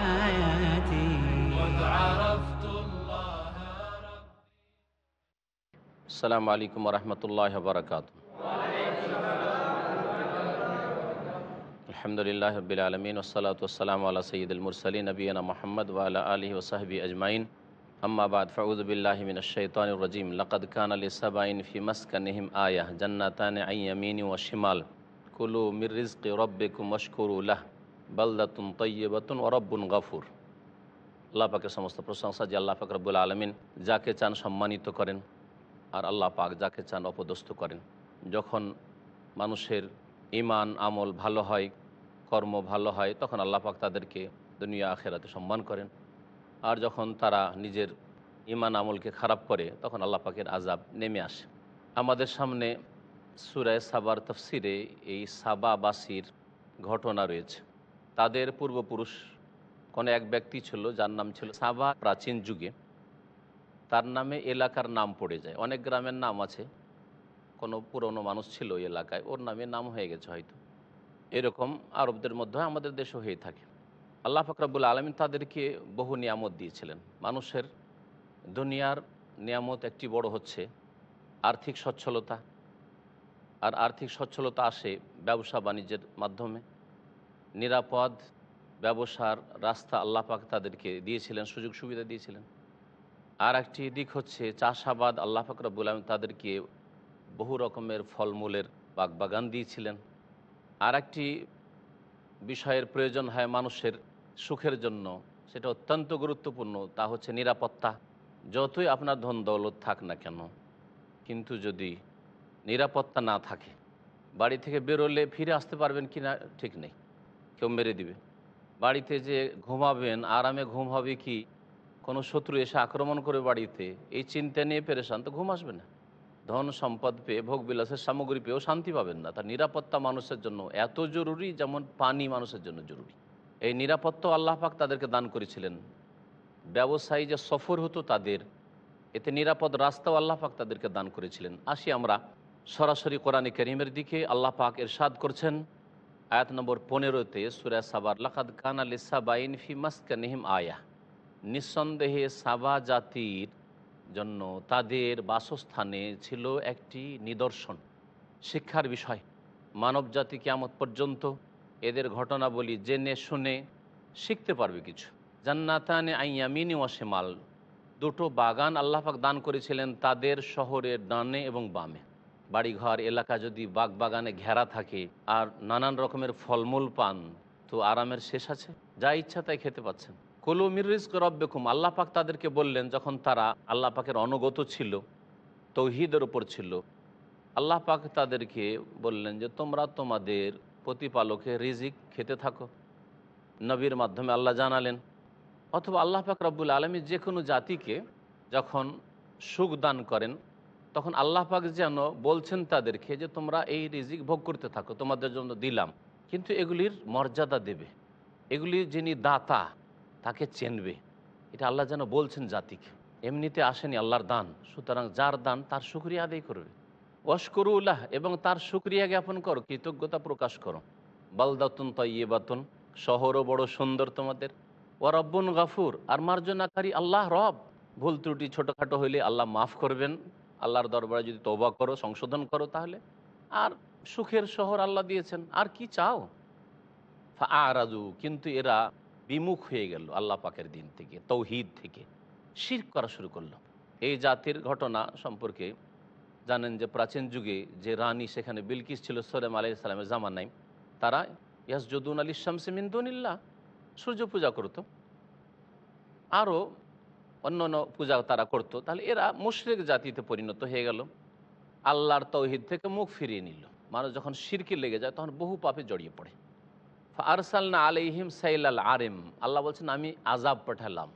حياتي عرفت الله السلام عليكم ورحمة الله وبركاته. الحمد لله رب العالمين والصلاة والسلام على سيد المرسلين نبينا محمد وعلى آله وصحبه أجمعين. أما بعد فأعوذ بالله من الشيطان الرجيم. لقد كان لسبعين في مسكنهم آية جنتان عن يمين وشمال. كلوا من رزق ربكم واشكروا له. বালদাতুন তৈবাতুন অরব্বুন গাফুর আল্লাহ পাকের সমস্ত প্রশংসা যে আল্লাহ পাক রব্বুল আলমিন যাকে চান সম্মানিত করেন, আর আল্লাহ পাক যাকে চান অপদস্থ করেন। যখন মানুষের ইমান আমল ভালো হয়, কর্ম ভালো হয়, তখন আল্লাহ পাক তাদেরকে দুনিয়া, আখেরাতে সম্মান করেন। আর যখন তারা নিজের ইমান আমলকে খারাপ করে, তখন আল্লাহ পাকের আজাব নেমে আসে। আমাদের সামনে সুরায় সাবার তফসিরে এই সাবাবাসির ঘটনা রয়েছে। তাদের পূর্বপুরুষ কোনো এক ব্যক্তি ছিল, যার নাম ছিল সাবা, প্রাচীন যুগে। তার নামে এলাকার নাম পড়ে যায়। অনেক গ্রামের নাম আছে। কোনো পুরনো মানুষ ছিল ওই এলাকায়। ওর নামে নাম হয়ে গেছে হয়তো। এরকম আরবদের মধ্যে আমাদের দেশও হয়ে থাকে। আল্লাহ ফাকরাবুল আলমিন তাদেরকে বহু নিয়ামত দিয়েছিলেন। মানুষের দুনিয়ার নিয়ামত একটি বড় হচ্ছে আর্থিক সচ্ছলতা। আর আর্থিক সচ্ছলতা আসে ব্যবসা বাণিজ্যের মাধ্যমে। নিরাপদ ব্যবসার রাস্তা আল্লাহ পাক তাদেরকে দিয়েছিলেন, সুযোগ সুবিধা দিয়েছিলেন। আর একটি দিক হচ্ছে চাষাবাদ, আল্লাহ ফাকরাবুল আলম তাদেরকে বহু রকমের ফলমূলের বাগবাগান দিয়েছিলেন। আর একটি বিষয়ের প্রয়োজন হয় মানুষের সুখের জন্য, সেটা অত্যন্ত গুরুত্বপূর্ণ, তা হচ্ছে নিরাপত্তা। যতই আপনার ধন দৌলত থাক না কেন, কিন্তু যদি নিরাপত্তা না থাকে, বাড়ি থেকে বেরোলে ফিরে আসতে পারবেন কি না ঠিক নেই। কেউ মেরে দিবে। বাড়িতে যে ঘুমাবেন, আরামে ঘুম হবে কি? কোনো শত্রু এসে আক্রমণ করে বাড়িতে, এই চিন্তা নিয়ে পেরেশান তো ঘুম আসবে না। ধন সম্পদ পেয়ে, ভোগ বিলাসের সামগ্রী পেয়েও শান্তি পাবেন না। তার নিরাপত্তা মানুষের জন্য এত জরুরি যেমন পানি মানুষের জন্য জরুরি। এই নিরাপত্তা আল্লাহ পাক তাদেরকে দান করেছিলেন। ব্যবসায়ী যে সফর হতো তাদের, এতে নিরাপদ রাস্তাও আল্লাহ পাক তাদেরকে দান করেছিলেন। আসি আমরা সরাসরি কোরআনে করিমের দিকে আল্লাহ পাক এরশাদ করছেন। আয়াত নম্বর পনেরোতে সুরা সাবার, লাকাদ কান আলি সাবাইন ফি মাসকানিহিম আয়া। নিঃসন্দেহে সাবা জাতির জন্য তাদের বাসস্থানে ছিল একটি নিদর্শন, শিক্ষার বিষয়। মানব জাতি কেমন পর্যন্ত এদের ঘটনাবলী জেনে শুনে শিখতে পারবে কিছু। জান্নাতানে আইয়ামিনি ওয়াসেমাল দুটো বাগান আল্লাহাক দান করেছিলেন তাদের শহরের ডানে এবং বামে। বাড়িঘর, এলাকা যদি বাগ বাগানে ঘেরা থাকে আর নানান রকমের ফলমূল পান, তো আরামের শেষ আছে? যা ইচ্ছা তাই খেতে পাচ্ছেন। কলু মিরিজক রব্বেকুম, আল্লাহ পাক তাদেরকে বললেন, যখন তারা আল্লাহ পাকের অনুগত ছিল, তৌহিদের ওপর ছিল, আল্লাহ পাক তাদেরকে বললেন যে, তোমরা তোমাদের প্রতিপালকে রিজিক খেতে থাকো। নবীর মাধ্যমে আল্লাহ জানালেন, অথবা আল্লাহ পাক রব্বুল আলমী যে কোনো জাতিকে যখন সুখ দান করেন তখন আল্লাহ পাক যেন বলছেন তাদেরকে যে তোমরা এই রিজিক ভোগ করতে থাকো, তোমাদের জন্য দিলাম। কিন্তু এগুলির মর্যাদা দেবে। এগুলি যিনি দাতা, তাকে চেনবে। এটা আল্লাহ যেন বলছেন জাতিকে। এমনিতে আসেনি আল্লাহর দান। সুতরাং যার দান, তার সুক্রিয়া আদায় করবে। ওয়াশকরুল্লাহ এবং তার সুক্রিয়া জ্ঞাপন করো, কৃতজ্ঞতা প্রকাশ করো। বালদাতুন তৈবাতুন শহরও বড় সুন্দর তোমাদের। ও রব্বন গাফুর, আর মার্জনাকারী আল্লাহ রব। ভুল ত্রুটি ছোটোখাটো হইলে আল্লাহ মাফ করবেন। আল্লাহর দরবারে যদি তৌবা করো, সংশোধন করো তাহলে। আর সুখের শহর আল্লাহ দিয়েছেন। আর কি চাও? আরাজু কিন্তু এরা বিমুখ হয়ে গেল আল্লাহ পাকের দিন থেকে, তৌহিদ থেকে। শির করা শুরু করল। এই জাতির ঘটনা সম্পর্কে জানেন যে প্রাচীন যুগে যে রানী সেখানে বিলকিস ছিল সোলেম আলাই সালামের জামানাই তারা ইয়াসজুদ্দিন আলী শামসে মিন্দুনিল্লা সূর্য পূজা করত। আরও অন্য অন্য পূজা তারা করতো, তাহলে এরা মুশরেক জাতিতে পরিণত হয়ে গেল। আল্লাহর তৌহিদ থেকে মুখ ফিরিয়ে নিল। মানুষ যখন সিরকি লেগে যায়, তখন বহু পাপে জড়িয়ে পড়ে। আরসালনা আলাইহিম সাইলাল আরেম। আল্লাহ বলছেন, আমি আজাব পাঠালাম।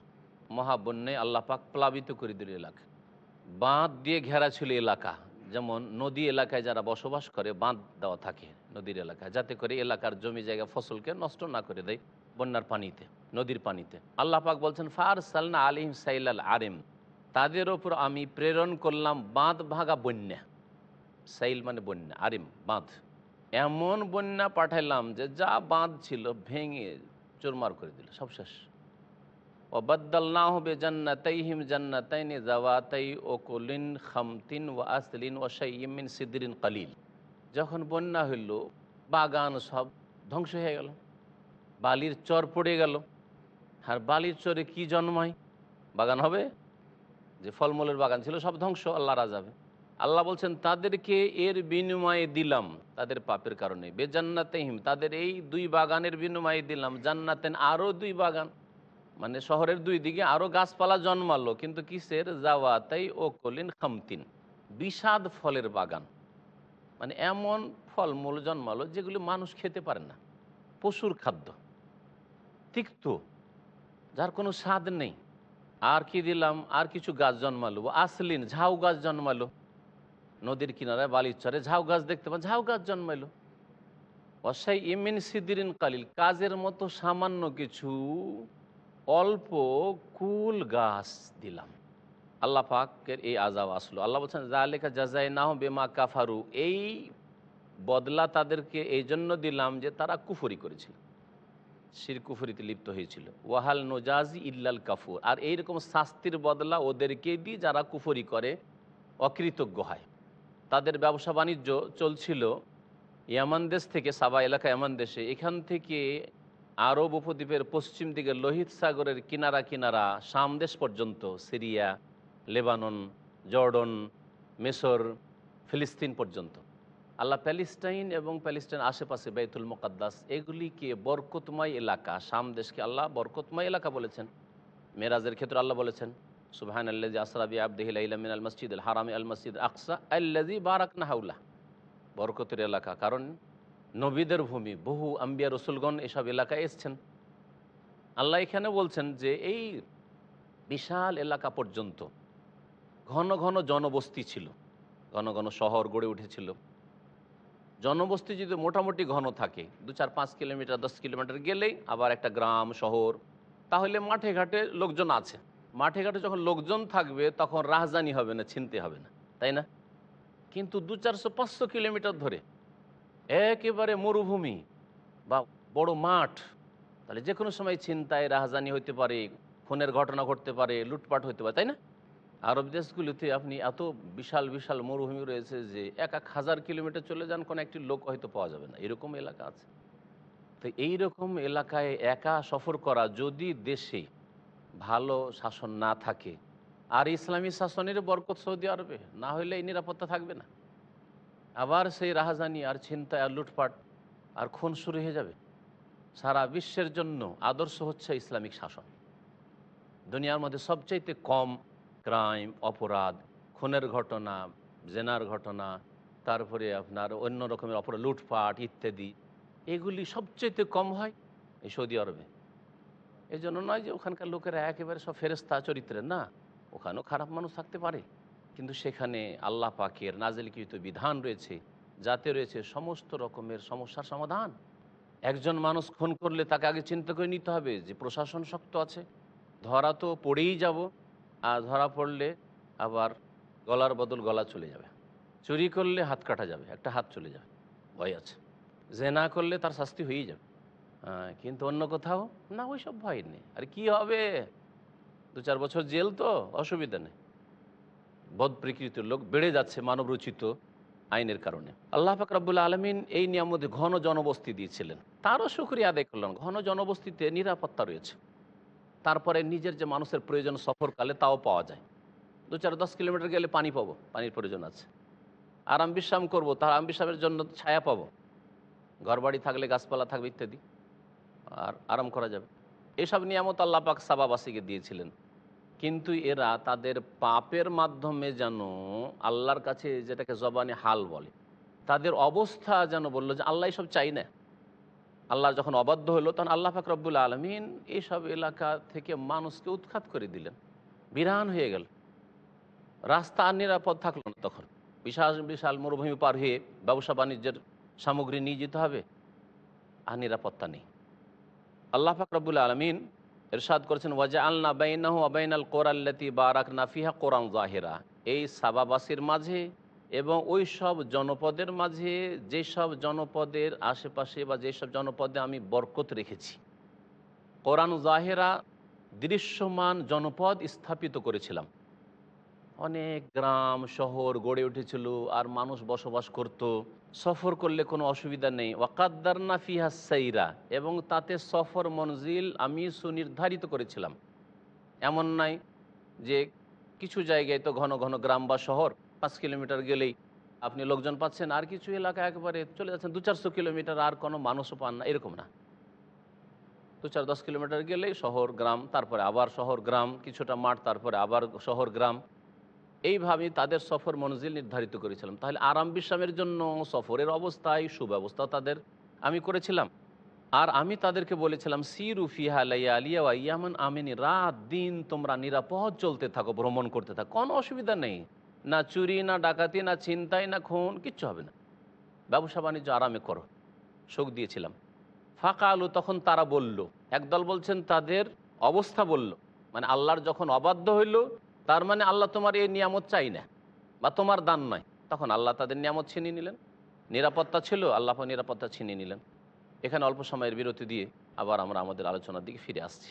মহাবন্যে আল্লাহ পাক প্লাবিত করে দিল এলাকা। বাঁধ দিয়ে ঘেরা ছিল এলাকা। যেমন নদী এলাকায় যারা বসবাস করে, বাঁধ দেওয়া থাকে নদীর এলাকায়। যাতে করে এলাকার জমি জায়গা ফসলকে নষ্ট না করে দেয়। বন্যার পানিতে, নদীর পানিতে। আল্লাহ পাক বলছেন ফার সালনা আলিম সাইলাল আরেম। তাদের ওপর আমি প্রেরণ করলাম বাঁধ ভাঙা বন্যা। সাইল মানে বন্যা, আরিম, বাঁধ। এমন বন্যা পাঠাইলাম যে যা বাঁধ ছিল ভেঙে চুরমার করে দিল, সব শেষ। ও বদ্দাল না হবে জান্নাতাইহিম জান্নাতাইনে জাওয়াতাই ও কলিন খামতিন ও আসলিন ও শাইমিন সিদ্দিন কালিল। যখন বন্যা হইল, বাগান সব ধ্বংস হয়ে গেল। বালির চর পড়ে গেল। আর বালির চরে কি জন্মায় বাগান হবে? যে ফলমূলের বাগান ছিল সব ধ্বংস, আল্লাহ রাজাবে আল্লাহ বলছেন, তাদেরকে এর বিনিময়ে দিলাম, তাদের পাপের কারণে। বেজান্নাতেহিম তাদের এই দুই বাগানের বিনিময়ে দিলাম। জান্নাতেন আরও দুই বাগান মানে শহরের দুই দিকে আরও গাছপালা জন্মালো। কিন্তু কিসের? জাওয়াতাই ও কলিন খামতিন, বিষাদ ফলের বাগান। মানে এমন ফলমূল জন্মালো যেগুলি মানুষ খেতে পারে না। পশুর খাদ্য। তিক্ত, যার কোনো স্বাদ নেই। আর কি দিলাম? আর কিছু গাছ জন্মালো। আসলিন, ঝাউ গাছ জন্মালো। নদীর কিনারায় বালির চরে ঝাউ গাছ দেখতে পান, ঝাউ গাছ জন্মাইলো অসাই ইমিন সিদ্দিরিন কালিল, কাজের মতো সামান্য কিছু, অল্প কুল গাছ দিলাম। আল্লাহ পাকের এই আজাব আসলো। আল্লাহ বলছেন জালেকা জাজাই না বেমা কাফারু। এই বদলা তাদেরকে এই জন্য দিলাম যে তারা কুফরি করেছিল। শির কুফরিতে লিপ্ত হয়েছিল। ওয়াহাল নোজাজি ইল্লাল কাফুর। আর এইরকম শাস্তির বদলা ওদেরকে দিই যারা কুফরি করে, অকৃতজ্ঞ হয়। তাদের ব্যবসা বাণিজ্য চলছিল ইয়ামান দেশ থেকে সাবা এলাকা ইয়ামান দেশে। এখান থেকে আরব উপদ্বীপের পশ্চিম দিকে লোহিত সাগরের কিনারা কিনারা শাম দেশ পর্যন্ত, সিরিয়া, লেবানন, জর্ডন মেসর ফিলিস্তিন পর্যন্ত। আল্লাহ প্যালেস্টাইন এবং প্যালেস্টাইন আশেপাশে বেতুল মোকাদ্দাস, এগুলিকে বরকতময় এলাকা, শাম দেশকে আল্লাহ বরকতময় এলাকা বলেছেন। মেরাজের ক্ষেত্রে আল্লাহ বলেছেন সুবাহান আল্লাহ আসরাবি আবদিহিল ইলামিন আল মসজিদ আল হারামি আল মসজিদ আকসা আল্লাজি বারাক নাহাউল্লাহ বরকতের এলাকা, কারণ নবীদের ভূমি, বহু আম্বিয়া রসুলগণ এসব এলাকায় এসছেন। আল্লাহ এখানে বলছেন যে, এই বিশাল এলাকা পর্যন্ত ঘন ঘন জনবস্তি ছিল, ঘন ঘন শহর গড়ে উঠেছিল। জনবস্তি যদি মোটামুটি ঘন থাকে, দু চার পাঁচ কিলোমিটার, দশ কিলোমিটার গেলেই আবার একটা গ্রাম, শহর, তাহলে মাঠে ঘাটে লোকজন আছে। মাঠে ঘাটে যখন লোকজন থাকবে, তখন রাজধানী হবে না ছিনতে হবে না, তাই না? কিন্তু দু চারশো পাঁচশো কিলোমিটার ধরে একেবারে মরুভূমি বা বড় মাঠ, তাহলে যে কোনো সময় চিন্তায় রাজধানী হতে পারে, খুনের ঘটনা ঘটতে পারে, লুটপাট হতে পারে, তাই না? আরব দেশগুলিতে আপনি এত বিশাল বিশাল মরুভূমি রয়েছে যে এক এক হাজার কিলোমিটার চলে যান, কোনো একটি লোক হয়তো পাওয়া যাবে না। এরকম এলাকা আছে। তো এই রকম এলাকায় একা সফর করা যদি দেশে ভালো শাসন না থাকে, আর ইসলামী শাসনের বরকত সৌদি আরবে, না হলে এই নিরাপত্তা থাকবে না। আবার সেই রাহাজানি আর চিন্তা আর লুটপাট আর খুন শুরু হয়ে যাবে। সারা বিশ্বের জন্য আদর্শ হচ্ছে ইসলামিক শাসন। দুনিয়ার মধ্যে সবচাইতে কম ক্রাইম, অপরাধ, খুনের ঘটনা, জেনার ঘটনা, তারপরে আপনার অন্য রকমের অপরাধ, লুটপাট ইত্যাদি, এগুলি সবচাইতে কম হয় এই সৌদি আরবে। এই জন্য নয় যে ওখানকার লোকেরা একেবারে সব ফেরেস্তা চরিত্রের, না। ওখানেও খারাপ মানুষ থাকতে পারে। কিন্তু সেখানে আল্লাহ পাকের নাজেলকৃত বিধান রয়েছে, যাতে রয়েছে সমস্ত রকমের সমস্যার সমাধান। একজন মানুষ খুন করলে তাকে আগে চিন্তা করে নিতে হবে যে প্রশাসন শক্ত আছে। ধরা তো পড়েই যাব। ধরা পড়লে আবার গলার বদল গলা চলে যাবে। চুরি করলে হাত কাটা যাবে, একটা হাত চলে যাবে। ভয় আছে। যে না করলে তার শাস্তি হয়েই যাবে। কিন্তু অন্য কোথাও? না ওই সব ভয় নেই। আর কি হবে? দু চার বছর জেল তো, অসুবিধা নেই। বদ প্রকৃতির লোক বেড়ে যাচ্ছে মানব রচিত আইনের কারণে। আল্লাহ পাক রব্বুল আলমিন এই নিয়ামতে ঘন জনবস্তি দিয়েছিলেন। তারও সুক্রিয়া আদায় করলেন ঘন জনবস্তিতে নিরাপত্তা রয়েছে। তারপরে নিজের যে মানুষের প্রয়োজন সফরকালে তাও পাওয়া যায়। দু চার দশ কিলোমিটার গেলে পানি পাবো, পানির প্রয়োজন আছে। আরাম বিশ্রাম করব, তার আরাম বিশ্রামের জন্য ছায়া পাবো। ঘরবাড়ি থাকলে গাছপালা থাকবে ইত্যাদি। আর আরাম করা যাবে। এসব নিয়ামত আল্লাহ পাক সাবাবাসীকে দিয়েছিলেন। কিন্তু এরা তাদের পাপের মাধ্যমে যেন আল্লাহর কাছে যেটাকে জবানে হাল বলে, তাদের অবস্থা যেন বলল যে আল্লাহ সব চাই না। আল্লাহ যখন অবাধ্য হলো, তখন আল্লাহ পাক রব্বুল আলমিন এইসব এলাকা থেকে মানুষকে উৎখাত করে দিলেন। বিরান হয়ে গেল। রাস্তা আর নিরাপদ থাকল না তখন। বিশাল বিশাল মরুভূমি পার হয়ে ব্যবসা বাণিজ্যের সামগ্রী নিয়ে যেতে হবে, আর নিরাপত্তা নেই। আল্লাহ পাক রব্বুল আলমিন এরশাদ করেছেন ওয়াজা আল্লাহ বাইনাহু আবাইন আল কোরআল্লাতি বারাক নাফিহা কোরআন জাহেরা। এই সাবাবাসীর মাঝে এবং ওই সব জনপদের মাঝে যেসব জনপদের আশেপাশে বা যেসব জনপদে আমি বরকত রেখেছি, কোরআন জাহেরা দৃশ্যমান জনপদ স্থাপিত করেছিলাম। অনেক গ্রাম, শহর গড়ে উঠেছিল আর মানুষ বসবাস করত। সফর করলে কোনো অসুবিধা নেই। ওয়াকাদ্দার না ফিহা সাইরা এবং তাতে সফর মঞ্জিল আমি সুনির্ধারিত করেছিলাম। এমন নাই যে কিছু জায়গায় তো ঘন ঘন গ্রাম বা শহর পাঁচ কিলোমিটার গেলেই আপনি লোকজন পাচ্ছেন, আর কিছু এলাকা একবারে চলে যাচ্ছেন, দু চারশো কিলোমিটার আর কোনো মানুষও পান না, এরকম না। দু চার দশ কিলোমিটার গেলেই শহর, গ্রাম, তারপরে আবার শহর, গ্রাম, কিছুটা মাঠ, তারপরে আবার শহর, গ্রাম। এইভাবে তাদের সফর মঞ্জিল নির্ধারিত করেছিলাম। তাহলে আরাম বিশ্রামের জন্য সফরের অবস্থায় সুব্যবস্থা তাদের আমি করেছিলাম। আর আমি তাদেরকে বলেছিলাম, সিরু ফিহা লাইয়া ইয়ামান আমিনি, রাত দিন তোমরা নিরাপদ চলতে থাকো, ভ্রমণ করতে থাকো, কোনো অসুবিধা নেই। না চুরি, না ডাকাতি, না ছিনতাই, না খুন, কিচ্ছু হবে না। ব্যবসা বাণিজ্য আরামে করো। শোক দিয়েছিলাম। ফাঁকা আলু তখন তারা বলল, একদল বলছেন, তাদের অবস্থা বলল মানে আল্লাহর যখন অবাধ্য হইল, তার মানে আল্লাহ তোমার এই নিয়ামত চাই না, বা তোমার দান নয়। তখন আল্লাহ তাদের নিয়ামত ছিনিয়ে নিলেন। নিরাপত্তা ছিল, আল্লাহ নিরাপত্তা ছিনিয়ে নিলেন। এখানে অল্প সময়ের বিরতি দিয়ে আবার আমরা আমাদের আলোচনার দিকে ফিরে আসছি।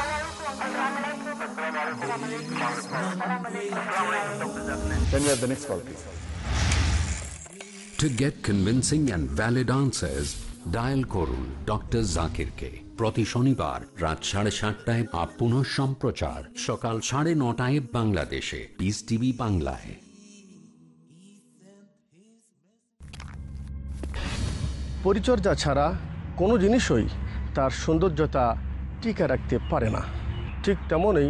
Then we have the next call, please. To get convincing and valid answers, dial করুন ডক্টর জাকিরকে প্রতি শনিবার রাত সাড়ে সাতটায় বা পুনঃ সম্প্রচার সকাল সাড়ে নটায় বাংলাদেশে পিস টিভি বাংলায় পরিচর্যা ছাড়া কোনো জিনিসই তার সৌন্দর্যতা টিকে রাখতে পারে না ঠিক তেমনই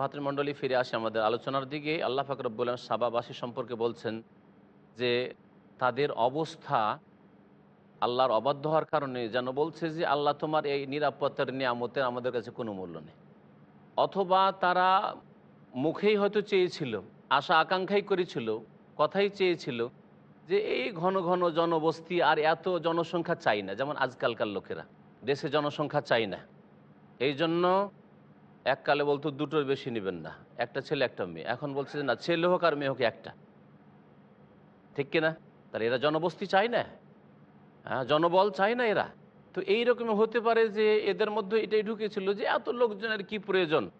ভাতৃমণ্ডলী ফিরে আসে আমাদের। আলোচনার দিকে আল্লাহ ফাকরবুল্লাহ সাবাবাসী সম্পর্কে বলছেন যে, তাদের অবস্থা আল্লাহর অবাধ্য হওয়ার কারণে যেন বলছে যে, আল্লাহ তোমার এই নিরাপত্তার নিয়ামতের আমাদের কাছে কোনো মূল্য নেই। অথবা তারা মুখেই হয়তো চেয়েছিল, আশা আকাঙ্ক্ষাই করেছিল, কথাই চেয়েছিল যে, এই ঘন ঘন জনবস্তি আর এত জনসংখ্যা চাই না। যেমন আজকালকার লোকেরা, দেশে জনসংখ্যা চাই না। এই জন্য এককালে বলতো, দুটোর বেশি নেবেন না, একটা ছেলে, একটা মেয়ে। এখন বলছে না, ছেলে হোক আর মেয়ে হোক, একটা। ঠিক কিনা তাহলে এরা জনবস্তি চায় না? হ্যাঁ জনবল চায় না এরা? তো এইরকম হতে পারে যে, এদের মধ্যে এটাই ঢুকেছিল যে, এত লোকজনের কি প্রয়োজন?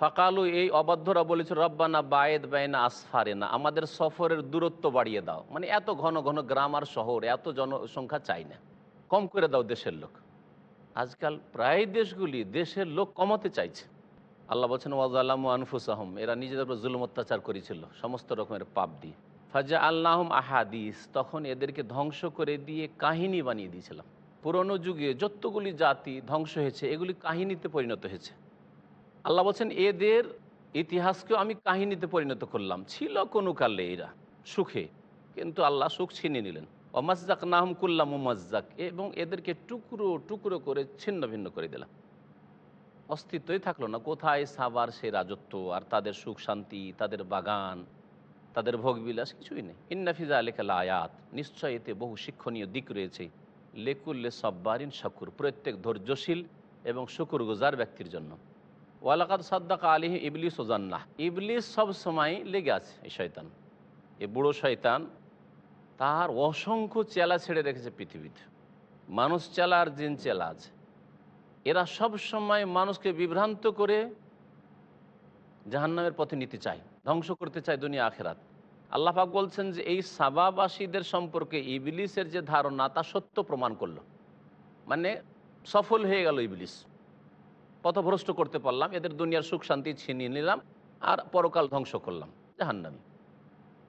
ফাকালু এই অবাধ্যরা বলেছে, রব্বানা বায়েদ বায়না আসফারে না আমাদের সফরের দূরত্ব বাড়িয়ে দাও। মানে এত ঘন ঘন গ্রাম আর শহর, এত জনসংখ্যা চাই না। কম করে দাও দেশের লোক। আজকাল প্রায় দেশগুলি দেশের লোক কমাতে চাইছে। আল্লাহ বলছেন, ওয়াজালাম আনফুস আহম এরা নিজেদের উপর জুলুম অত্যাচার করেছিল, সমস্ত রকমের পাপ দিয়ে। ফাজা আল্লাহম আহাদিস, তখন এদেরকে ধ্বংস করে দিয়ে কাহিনী বানিয়ে দিয়েছিলাম। পুরনো যুগে যতগুলি জাতি ধ্বংস হয়েছে, এগুলি কাহিনীতে পরিণত হয়েছে। আল্লাহ বলছেন, এদের ইতিহাসকেও আমি কাহিনীতে পরিণত করলাম। ছিল কোনো কালে এরা সুখে, কিন্তু আল্লাহ সুখ ছিনিয়ে নিলেন। অমাজ্জাক নাহম কুল্লাম মুমাজ্জাক এবং এদেরকে টুকরো টুকরো করে ছিন্ন ভিন্ন করে দিলাম। অস্তিত্বই থাকল না। কোথায় সাবার সে রাজত্ব আর তাদের সুখ শান্তি, তাদের বাগান, তাদের ভোগবিলাস কিছুই নেই। ইন্নাফিজা আলেকাল আয়াত। নিশ্চয় এতে বহু শিক্ষণীয় দিক রয়েছে। লেকুল্লে সব্বারিন শকুর, প্রত্যেক ধৈর্যশীল এবং শুকুর গুজার ব্যক্তির জন্য। ওয়ালাকাত সাদ্দাকা আলিহি ইবলিস ওজান্না ইবলিস সব সময় লেগে আছে এই শয়তান। এই বুড়ো শয়তান তার অসংখ্য চেলা ছেড়ে রেখেছে পৃথিবীতে। মানুষ চেলা আর জিন চেলা আছে। এরা সব সময় মানুষকে বিভ্রান্ত করে জাহান্নামের পথে নিতে চায়, ধ্বংস করতে চায় দুনিয়া, আখেরাত। আল্লাহ পাক বলছেন যে, এই সাবাবাসীদের সম্পর্কে ইবলিসের যে ধারণা, তা সত্য প্রমাণ করল। মানে সফল হয়ে গেল ইবলিস। পথভ্রষ্ট করতে পারলাম, এদের দুনিয়ার সুখ শান্তি ছিনিয়ে নিলাম, আর পরকাল ধ্বংস করলাম, জাহান্নামি।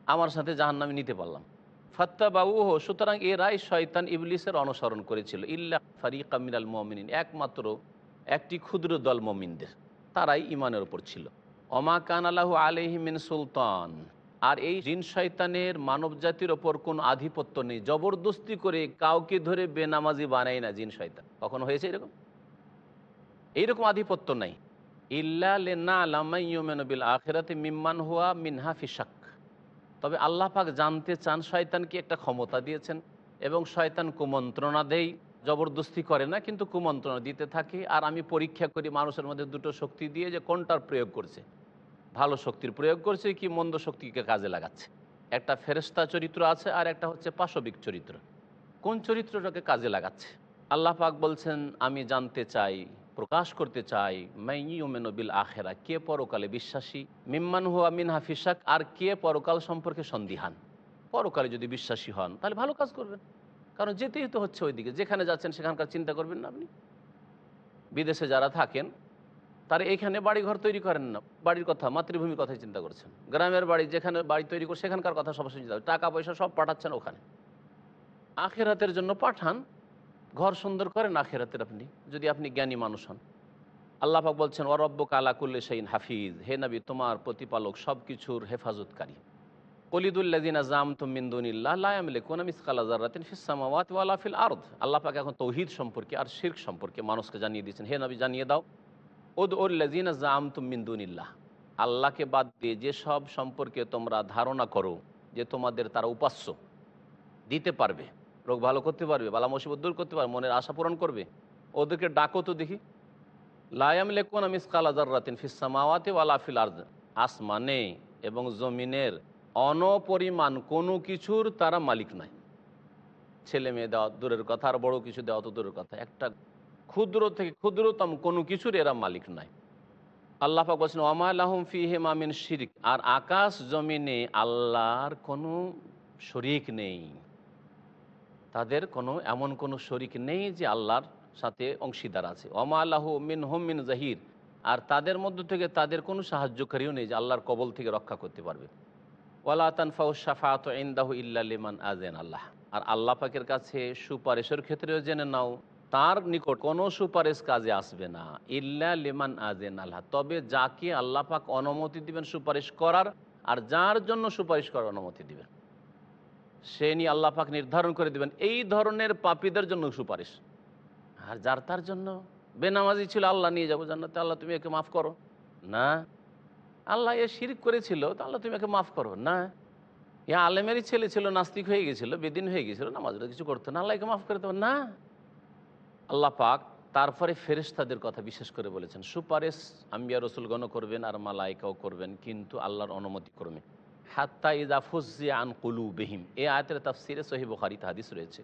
আমার সাথে জাহান্নামি নিতে পারলাম। ফাত্তা বাবু হো সুতরাং এরাই শয়তান ইবলিসের অনুসরণ করেছিল। ইল্লা ফারিক মিনাল মমিন একমাত্র একটি ক্ষুদ্র দল মমিনদের, তারাই ইমানের ওপর ছিল। অমা কান আল্লাহ আলহিমিন সুলতান, আর এই জিন শয়তানের মানব জাতির ওপর কোনো আধিপত্য নেই। জবরদস্তি করে কাউকে ধরে বেনামাজি বানায় না জিন শয়তান। কখনো হয়েছে এরকম? এইরকম আধিপত্য নাই। ইল্লা লেনা আলামাইমেনবিল আখেরাতে মিম্মান হুয়া মিনহা ফিসাক তবে আল্লাহ পাক জানতে চান শয়তানকে একটা ক্ষমতা দিয়েছেন এবং শয়তান কুমন্ত্রণা দেই। জবরদস্তি করে না, কিন্তু কুমন্ত্রণা দিতে থাকে। আর আমি পরীক্ষা করি মানুষের মধ্যে দুটো শক্তি দিয়ে যে কোনটার প্রয়োগ করছে। ভালো শক্তির প্রয়োগ করছে কি মন্দ শক্তিকে কাজে লাগাচ্ছে। একটা ফেরেস্তা চরিত্র আছে আর একটা হচ্ছে পাশবিক চরিত্র। কোন চরিত্রটাকে কাজে লাগাচ্ছে? আল্লাহ পাক বলছেন, আমি জানতে চাই প্রকাশ করতে চাই মাইয়ুমেনবিল আখেরা কে পরকালে বিশ্বাসী? মিম্মান হুয়া মিন হাফিসাক আর কে পরকাল সম্পর্কে সন্দিহান? পরকালে যদি বিশ্বাসী হন, তাহলে ভালো কাজ করবেন। কারণ যেতেই তো হচ্ছে ওইদিকে, যেখানে যাচ্ছেন সেখানকার চিন্তা করবেন না আপনি। বিদেশে যারা থাকেন, তারা এখানে বাড়িঘর তৈরি করেন না। বাড়ির কথা, মাতৃভূমির কথাই চিন্তা করছেন। গ্রামের বাড়ি, যেখানে বাড়ি তৈরি করে, সেখানকার কথা সবসময় চিন্তা টাকা পয়সা সব পাঠাচ্ছেন ওখানে। আখেরাতের জন্য পাঠান ঘর সুন্দর করেন, আখেরাতের আপনি, যদি আপনি জ্ঞানী মানুষ হন। আল্লাহ পাক বলছেন অরব্য কালাকুল্লে সেইন হাফিজ। হে নবী, তোমার প্রতিপালক সব কিছুর হেফাজতকারী কলিদুল্লাদিনা জাম তুমিন্দুনিল্লাহ লায়ামলে কোন মিসকালা জারাতিন ফিসামাওয়াত ওয়ালা ফিল আরদ। আল্লাহ পাক এখন তৌহিদ সম্পর্কে আর শির্ক সম্পর্কে মানুষকে জানিয়ে দিয়েছেন। হে নবী, জানিয়ে দাও। ওদ উল্লাজিনা জাম তুমিন্দুনিল্লাহ আল্লাহকে বাদ দিয়ে যে সব সম্পর্কে তোমরা ধারণা করো, যে তোমাদের তারা উপাস্য, দিতে পারবে। রোগ ভালো করতে পারবে, বালা মুসিবত দূর করতে পারবে, মনের আশা পূরণ করবে। ওদেরকে ডাকো তো দেখি। লায়াম লেকুন মিসকাল আজারাতিন ফিসামাওয়াতে ওয়ালা ফিল আর্দ। আসমানে এবং জমিনের অনপরিমাণ কোনো কিছুর তারা মালিক নয় ছেলে মেয়ে দেওয়া দূরের কথা, আর বড় কিছু দেওয়া তো দূরের কথা। একটা ক্ষুদ্র থেকে ক্ষুদ্রতম কোনো কিছুর এরা মালিক নয় আল্লাহ পাক বলছেন ওমালাহম ফি হেমামিন শিরিক। আর আকাশ জমিনে আল্লাহর কোনো শরিক নেই। তাদের কোনো, এমন কোনো শরিক নেই যে আল্লাহর সাথে অংশীদার আছে। ওমা আল্লাহ মিন হোম মিন জাহির। আর তাদের মধ্য থেকে তাদের কোনো সাহায্যকারীও নেই যে আল্লাহর কবল থেকে রক্ষা করতে পারবে। ওয়ালা তানফাউ ইন্দাহু ইল্লা লিমান আজেন আল্লাহ। আর আল্লাহ পাকের কাছে সুপারিশের ক্ষেত্রেও জেনে নাও, তার নিকট কোনো সুপারিশ কাজে আসবে না। ইল্লা লিমান আজেন আল্লাহ। তবে যাকে আল্লাহ পাক অনুমতি দিবেন সুপারিশ করার, আর যার জন্য সুপারিশ করার অনুমতি দিবেন। সে নিয়ে আল্লাহ পাক নির্ধারণ করে দিবেন, এই ধরনের পাপীদের জন্য সুপারিশ। আর যার তার জন্য বেনামাজি ছিল, আল্লাহ নিয়ে যাব জান্নাতে, আল্লাহ তুমি একে মাফ করো। না। আল্লাহ এ শিরিক করেছিল, তা আল্লাহ তুমি একে মাফ করো। না। এ আলেমেরই ছেলে ছিল, নাস্তিক হয়ে গেছিল, বেদিন হয়ে গেছিল নামাজ কিছু করতো না আল্লাহকে মাফ করে দেবেন। না। আল্লাহ পাক তারপরে ফেরেশতাদের কথা বিশেষ করে বলেছেন, সুপারিশ আম্বিয়া রসুলগণ করবেন আর মালাইকাও করবেন, কিন্তু আল্লাহর অনুমতি ক্রমে। হাত্তা ইজা ফুজি আন কুলু বেহিম এই আয়তের তাফসিরে সহি বখারিতে হাদিস রয়েছে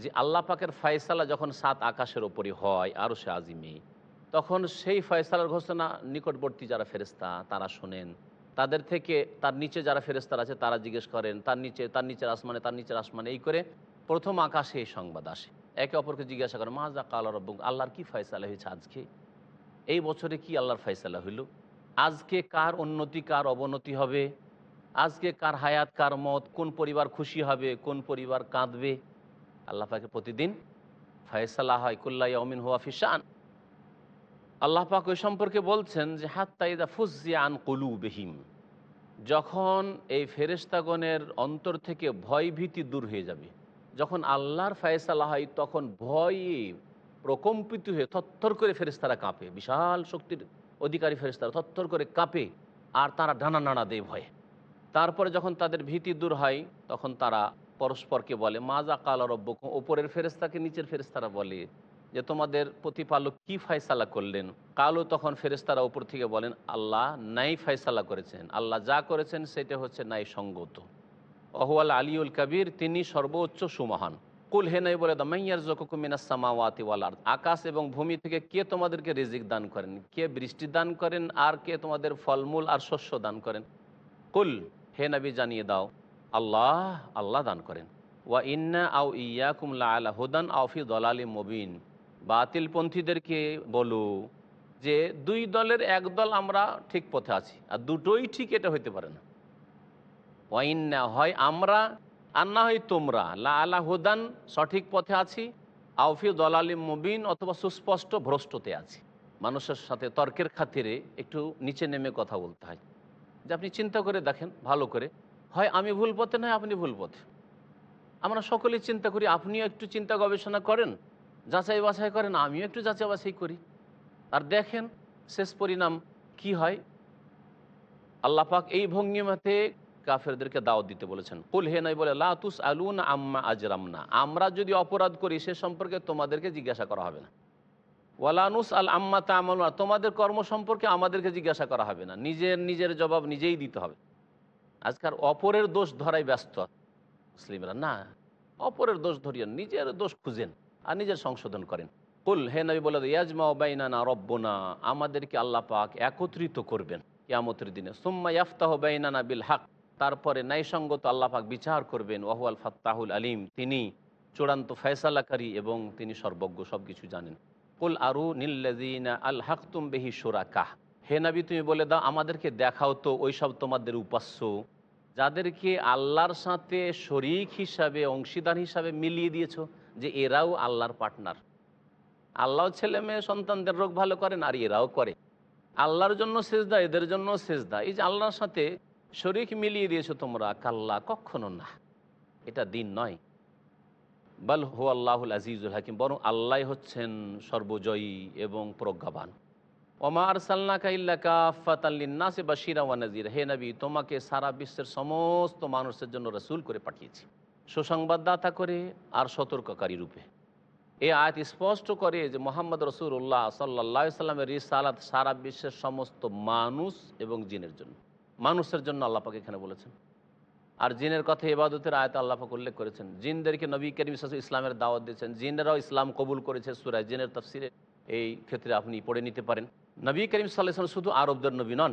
যে আল্লাহ পাকের ফয়সালা যখন সাত আকাশের ওপরে হয় আরও সে আজিমে, তখন সেই ফয়সালার ঘোষণা নিকটবর্তী যারা ফেরেস্তা তারা শোনেন। তাদের থেকে তার নিচে যারা ফেরেস্তার আছে, তারা জিজ্ঞেস করেন, তার নিচে, তার নিচের আসমানে, তার নিচের আসমানে, এই করে প্রথম আকাশে এই সংবাদ আসে। একে অপরকে জিজ্ঞাসা করেন, মাজা কাল রব্বু আল্লাহর কি ফয়সালা হয়েছে আজকে? এই বছরে কি আল্লাহর ফয়সালা হইল? আজকে কার উন্নতি, কার অবনতি হবে? আজকে কার হায়াত, কার মত, কোন পরিবার খুশি হবে, কোন পরিবার কাঁদবে? আল্লাহ পাকে প্রতিদিন ফয়সালা হয়, কুল্লা অমিন হুয়া ফিসান আল্লাহ পাক ওই সম্পর্কে বলছেন যে হাত্তাইদা ফুজিয়া আন কলু বেহিম যখন এই ফেরেস্তাগণের অন্তর থেকে ভয় ভীতি দূর হয়ে যাবে, যখন আল্লাহর ফয়সালা হয়, তখন ভয়ে প্রকম্পিত হয়ে থরথর করে ফেরেস্তারা কাঁপে। বিশাল শক্তির অধিকারী ফেরেস্তারা থরথর করে কাঁপে, আর তারা ডানা নাড়া দেয় ভয়ে। তারপরে যখন তাদের ভীতি দূর হয়, তখন তারা পরস্পরকে বলে মাজা কাল রব্য ওপরের ফেরেস্তাকে নিচের ফেরেস্তারা বলে যে, তোমাদের প্রতিপালক কি ফয়সালা করলেন? কালো তখন ফেরেস্তারা উপর থেকে বলেন, আল্লাহ নাই ফয়সালা করেছেন। আল্লাহ যা করেছেন, সেটা হচ্ছে নাই সঙ্গত অহুয়াল আলিউল কবির, তিনি সর্বোচ্চ সুমহান। কুল, হে নাই বলে দামাইয়ার জকুমিনাসামাওয়াতি ওয়ালার আকাশ এবং ভূমি থেকে কে তোমাদেরকে রিজিক দান করেন? কে বৃষ্টি দান করেন? আর কে তোমাদের ফলমূল আর শস্য দান করেন? কুল হে নবী, জানিয়ে দাও, আল্লাহ আল্লাহ দান করেন। ওয়া ইন্না আও ইয়া কুমলা আলা হুদান আউফি দলালি মবিন। বাতিলপন্থীদেরকে বলো যে, দুই দলের এক দল আমরা ঠিক পথে আছি, আর দুটোই ঠিক এটা হইতে পারে না। ওয়াইন্না হয় আমরা, আর না হয় তোমরা লা আলা হুদান সঠিক পথে আছি আউফি দলালি মুবিন অথবা সুস্পষ্ট ভ্রষ্টতে আছি। মানুষের সাথে তর্কের খাতিরে একটু নিচে নেমে কথা বলতে হয়। যে আপনি চিন্তা করে দেখেন, ভালো করে। হয় আমি ভুল পথে, নয় আপনি ভুল পথে। আমরা সকলেই চিন্তা করি, আপনিও একটু চিন্তা গবেষণা করেন, যাচাই বাছাই করেন, আমিও একটু যাচাই বাছাই করি। আর দেখেন, শেষ পরিণাম কি হয়? আল্লাহ পাক এই ভঙ্গিমাতে কাফেরদেরকে দাওয়াত দিতে বলেছেন, কুল হে নাই বলে লাতুস আলুন আম্মা আজরামনা। আমরা যদি অপরাধ করি, সে সম্পর্কে তোমাদেরকে জিজ্ঞাসা করা হবে না। ওয়ালানুস আল আম্মা তামল তোমাদের কর্ম সম্পর্কে আমাদেরকে জিজ্ঞাসা করা হবে না। নিজের নিজের জবাব নিজেই দিতে হবে। আজকাল অপরের দোষ ধরাই ব্যস্ত মুসলিমরা। না, অপরের দোষ ধরিয়েন, নিজের দোষ খুঁজেন আর নিজের সংশোধন করেন। কুল, হে নবী বলে ইয়াজমা ওবাইনা না রব্বনা, আমাদেরকে আল্লাহ পাক একত্রিত করবেন কিয়ামতের দিনে। সুম্মা ইয়াফতাহ বাইনানা বিল হাক, তারপরে ন্যায়সঙ্গত আল্লাহ পাক বিচার করবেন। ওয়াহুয়াল ফাত্তাহুল আলিম, তিনি চূড়ান্ত ফয়সালাকারী এবং তিনি সর্বজ্ঞ সব কিছু জানেন। কুল আরু নীল্লাজিনা আল বেহি কাহ হে নবী, তুমি বলে দাও, আমাদেরকে দেখাও তো ওইসব তোমাদের উপাস্য, যাদেরকে আল্লাহর সাথে শরিক হিসাবে, অংশীদার হিসাবে মিলিয়ে দিয়েছ, যে এরাও আল্লাহর পার্টনার আল্লাহ ছেলে মেয়ে সন্তানদের রোগ ভালো করেন আর এরাও করে। আল্লাহর জন্য সেজদা, এদের জন্য সেজদা। এই যে আল্লাহর সাথে শরিক মিলিয়ে দিয়েছ তোমরা, কাল্লা, কখনো না। এটা দিন নয়। বল হো আল্লাহুল আজিজুল হাকিম, বরং আল্লাহ হচ্ছেন সর্বজয়ী এবং প্রজ্ঞাবান। ওমার সাল্লাকা ইল্লা কাফাতাল্লিনাসে বা শিরাওয়া নাজির হে নবী, তোমাকে সারা বিশ্বের সমস্ত মানুষের জন্য রসুল করে পাঠিয়েছি। সুসংবাদদাতা করে আর সতর্ককারী রূপে। এই আয়াত স্পষ্ট করে যে মোহাম্মদ রসুল্লাহ সাল্লা সাল্লামের রিসালাত সারা বিশ্বের সমস্ত মানুষ এবং জিনের জন্য। মানুষের জন্য আল্লাপাক এখানে বলেছেন আর জিনের কথা ইবাদতের আয়ত আল্লাপাক উল্লেখ করেছেন। জিনদেরকে নবী করিম ইসলামের দাওয়াত দিয়েছেন। জিনেরাও ইসলাম কবুল করেছে সুরায় জিনের তফসিরে। এই ক্ষেত্রে আপনি পড়ে নিতে পারেন। নবী করিম সাল্লাহ শুধু আরবদের নবী নন।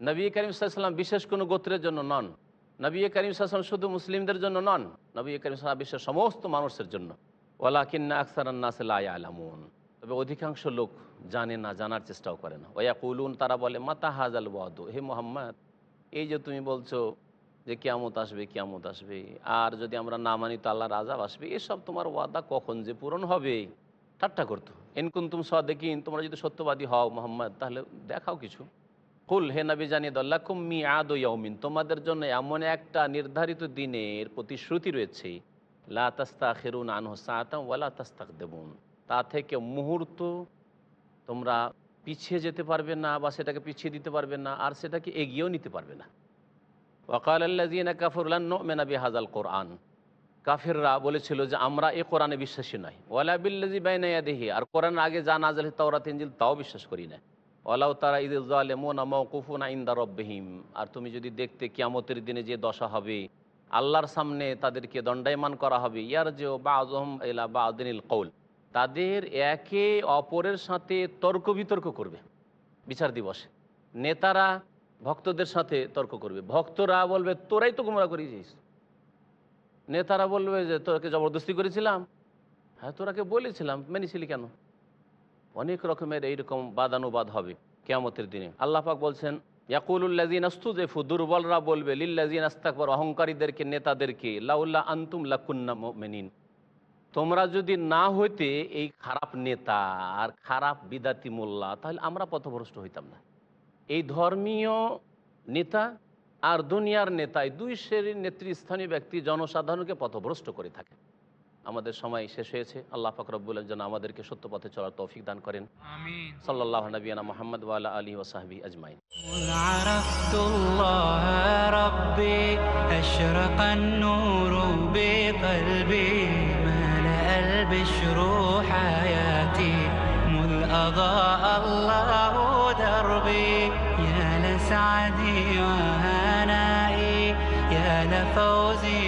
নবী করিম সাল্লাম বিশেষ কোনো গোত্রের জন্য নন। নবী করিম সাল্লাম শুধু মুসলিমদের জন্য নন। নবী করিম সাল্লাম বিশ্বের সমস্ত মানুষের জন্য। ওয়ালাকিন্না আকসারান্নাসেল আলামুন তবে অধিকাংশ লোক জানে না, জানার চেষ্টাও করে না। ওয়া কুলুন তারা বলে, মাতা হাজাল ওয়াদু? হে মোহাম্মদ, এই যে তুমি বলছো যে কিয়ামত আসবে কিয়ামত আসবে। আর যদি আমরা না মানি, তো আল্লাহর আজাব আসবে। এসব তোমার ওয়াদা কখন যে পূরণ হবে? ঠাট্টা করতো এনকুন তুম সদেকিন, তোমরা যদি সত্যবাদী হও মোহাম্মদ, তাহলে দেখাও কিছু। কুল, হে নবী, জানিয়ে দল্লাকুম মি আদ ইয়মিন তোমাদের জন্য এমন একটা নির্ধারিত দিনের প্রতিশ্রুতি রয়েছে। লা তাস্তা খেরুন আনহ সাতাম ওয়ালা তাস্তাক দেবুন তা থেকে মুহূর্ত তোমরা পিছিয়ে যেতে পারবে না বা সেটাকে পিছিয়ে দিতে পারবে না, আর সেটাকে এগিয়েও নিতে পারবে না। ওয়াকাল আল্লাজিনা কাফরুল্লাহ মেনাবি হাজাল কোরআন কাফেররা বলেছিল যে আমরা এ কোরআনে বিশ্বাসী নয় ওয়ালা বিল্লাজি বাইনাইয়া দেখি আর কোরআন আগে যা নাজল তাওরাত, ইনজিল, তাও বিশ্বাস করি না। ওয়ালাউ তারা ঈদ জালেমুনা মওকুফুনা ইনদা রব্বিহিম। আর তুমি যদি দেখতে কিয়ামতের দিনে যে দশা হবে, আল্লাহর সামনে তাদেরকে দণ্ডায়মান করা হবে ইয়ার যে বাজহম এলা বাদিনিল কৌল তাদের একে অপরের সাথে তর্ক বিতর্ক করবে। বিচার দিবসে। নেতারা ভক্তদের সাথে তর্ক করবে। ভক্তরা বলবে, তোরাই তো গুমরা করিয়েছিস। নেতারা বলবে যে, তোরাকে জবরদস্তি করেছিলাম। হ্যাঁ তোরাকে বলেছিলাম, মেনেছিলি কেন? অনেক রকমের এইরকম বাদানুবাদ হবে কেয়ামতের দিনে। আল্লাহ পাক বলছেন ইয়াকুলুল্লাজিন আস্তুজেফু দুর্বলরা বলবে লিল্লাজিন আস্তাকবর অহংকারীদেরকে, নেতাদেরকে লাউল্লাহ আন্তুম লাকুন্না মেনিন তোমরা যদি না হইতে এই খারাপ নেতা আর খারাপ বিদাতি মোল্লা, তাহলে আমরা পথভ্রষ্ট হইতাম না। এই ধর্মীয় নেতা আর দুনিয়ার নেতা এই দুই শ্রেণীর নেতৃস্থানীয় ব্যক্তি জনসাধারণকে পথভ্রষ্ট করে থাকে আমাদের সময় শেষ হয়েছে আল্লাহ ফাকরবুল্লাহ যেন আমাদেরকে সত্য পথে চলার তৌফিক দান করেন آمين সাল্লাহ নবীনা মোহাম্মদ ওয়ালা আলী ওসাহাবি আজমাইন قل عرفت الله ربي أشرق النور بقلبي ملأ البشر حياتي مذ أضاء يا لسعدي وهنائي. يا لفوزي